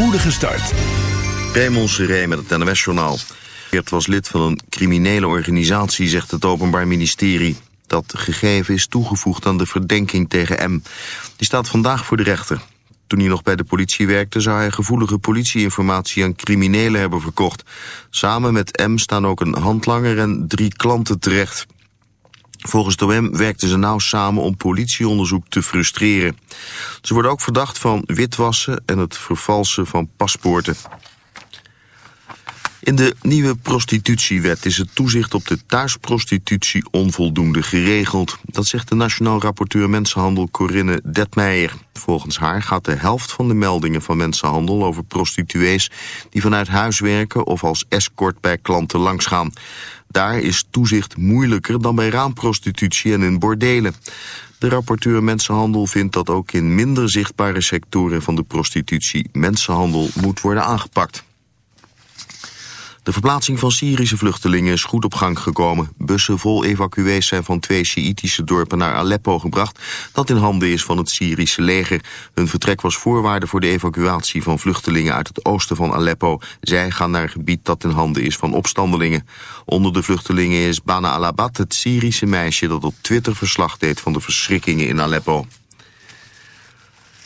spoedige start. Raymond Seré met het NOS-journaal. Het was lid van een criminele organisatie, zegt het Openbaar Ministerie. Dat gegeven is toegevoegd aan de verdenking tegen M. Die staat vandaag voor de rechter. Toen hij nog bij de politie werkte, zou hij gevoelige politieinformatie aan criminelen hebben verkocht. Samen met M staan ook een handlanger en drie klanten terecht. Volgens de OM werkten ze nauw samen om politieonderzoek te frustreren. Ze worden ook verdacht van witwassen en het vervalsen van paspoorten. In de nieuwe prostitutiewet is het toezicht op de thuisprostitutie onvoldoende geregeld. Dat zegt de Nationaal Rapporteur Mensenhandel Corinne Detmeijer. Volgens haar gaat de helft van de meldingen van mensenhandel over prostituees... die vanuit huis werken of als escort bij klanten langsgaan. Daar is toezicht moeilijker dan bij raamprostitutie en in bordelen. De rapporteur Mensenhandel vindt dat ook in minder zichtbare sectoren van de prostitutie mensenhandel moet worden aangepakt. De verplaatsing van Syrische vluchtelingen is goed op gang gekomen. Bussen vol evacuees zijn van twee Sjiïtische dorpen naar Aleppo gebracht... dat in handen is van het Syrische leger. Hun vertrek was voorwaarde voor de evacuatie van vluchtelingen uit het oosten van Aleppo. Zij gaan naar een gebied dat in handen is van opstandelingen. Onder de vluchtelingen is Bana Alabat, het Syrische meisje... dat op Twitter verslag deed van de verschrikkingen in Aleppo.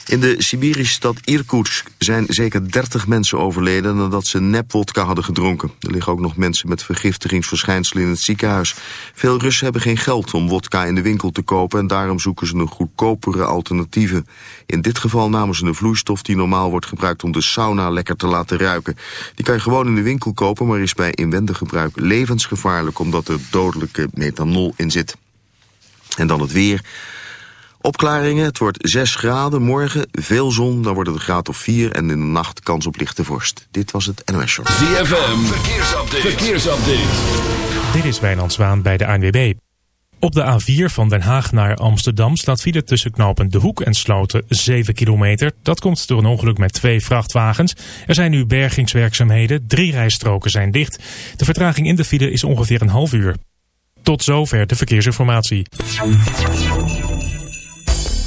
In de Sibirische stad Irkutsk zijn zeker 30 mensen overleden nadat ze nepwodka hadden gedronken. Er liggen ook nog mensen met vergiftigingsverschijnselen in het ziekenhuis. Veel Russen hebben geen geld om wodka in de winkel te kopen en daarom zoeken ze een goedkopere alternatieve. In dit geval namen ze een vloeistof die normaal wordt gebruikt om de sauna lekker te laten ruiken. Die kan je gewoon in de winkel kopen, maar is bij inwendig gebruik levensgevaarlijk omdat er dodelijke methanol in zit. En dan het weer. Opklaringen, het wordt 6 graden. Morgen veel zon, dan wordt het een graad of 4. En in de nacht kans op lichte vorst. Dit was het NOS Show. ZFM, verkeersupdate. verkeersupdate. Dit is Wijnand Zwaan bij de ANWB. Op de A4 van Den Haag naar Amsterdam staat file tussen knopen De Hoek en Sloten 7 kilometer. Dat komt door een ongeluk met twee vrachtwagens. Er zijn nu bergingswerkzaamheden. Drie rijstroken zijn dicht. De vertraging in de file is ongeveer een half uur. Tot zover de verkeersinformatie.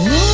Yeah.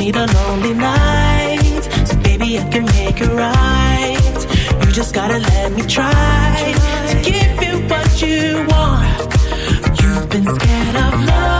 need a lonely night. So baby, I can make it right. You just gotta let me try to give you what you want. You've been scared of love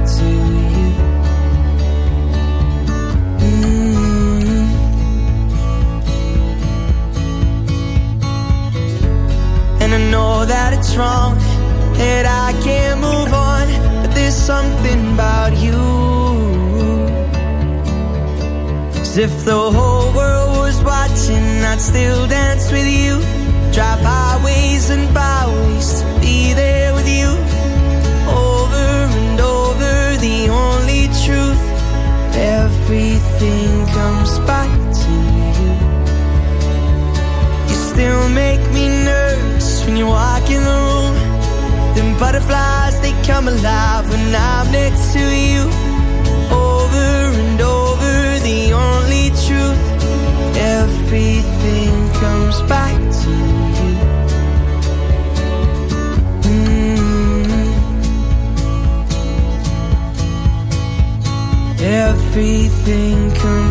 And I know that it's wrong, that I can't move on, but there's something about you. 'Cause if the whole world was watching, I'd still dance with you. Drive highways and they alive when I'm next to you. Over and over, the only truth. Everything comes back to you. Mm. Everything comes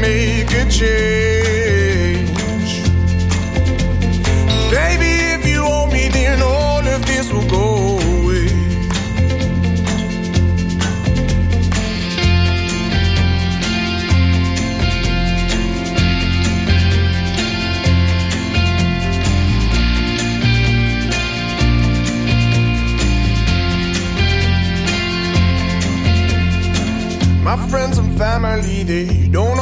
Make a change. Baby, if you owe me, then all of this will go away. My friends and family, they don't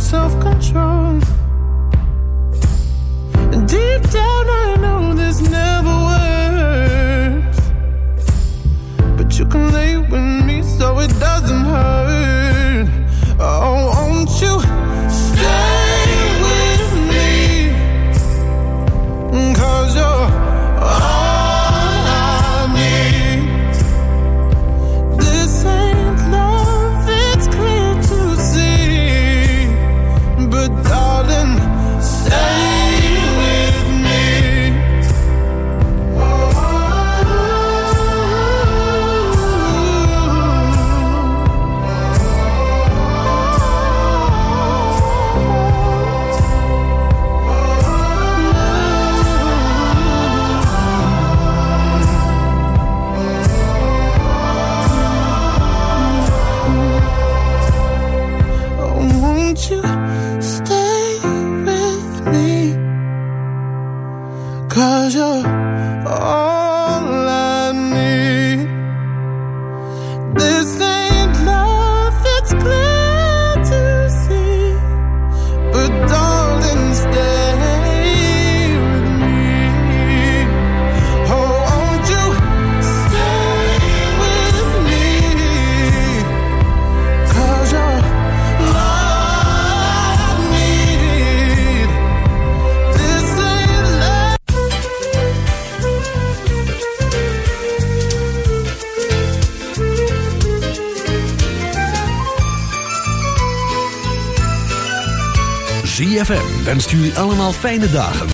self control. Deep down, allemaal fijne dagen.